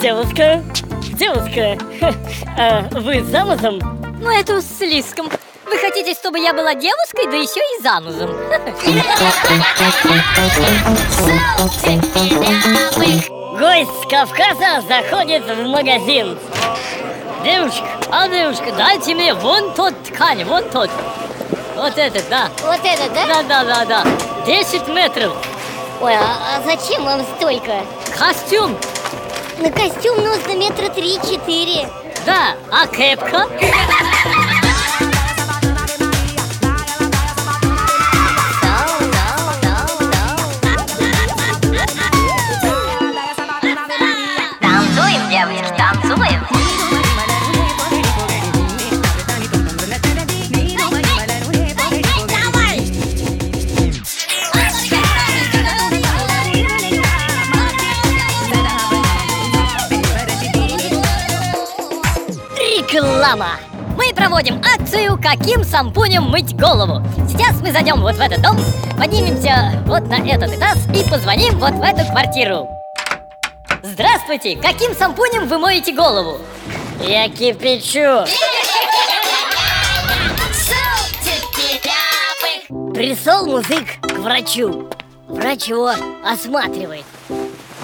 Девушка, а вы замужем? Ну это слишком. Вы хотите, чтобы я была девушкой, да еще и замужем? Гость с Кавказа заходит в магазин. Девушка, а девушка, дайте мне вон тот ткань, вот тот. Вот этот, да. Вот это, да? Да, да, да, да. 10 метров. Ой, а, а зачем вам столько? Костюм. На костюм нужно метра три-четыре. Да, а кепка? Танцуем, девочки, танцуем. Реклама! Мы проводим акцию «Каким шампунем мыть голову». Сейчас мы зайдем вот в этот дом, поднимемся вот на этот этаж и позвоним вот в эту квартиру. Здравствуйте! Каким шампунем вы моете голову? Я кипячу. Пришел музык к врачу. Врач его осматривает.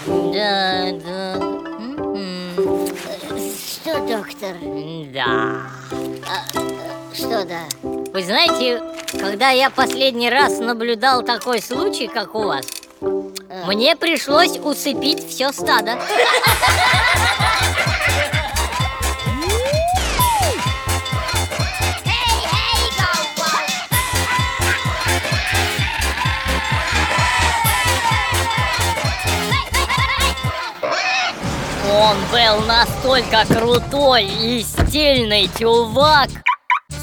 Да, да. Что, доктор? Да. Что да? Вы знаете, когда я последний раз наблюдал такой случай, как у вас, мне пришлось усыпить все стадо. Он был настолько крутой и стильный чувак,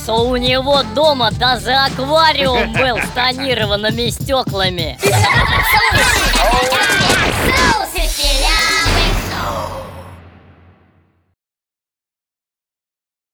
что у него дома даже аквариум был с тонированными стеклами. Соус! Соус!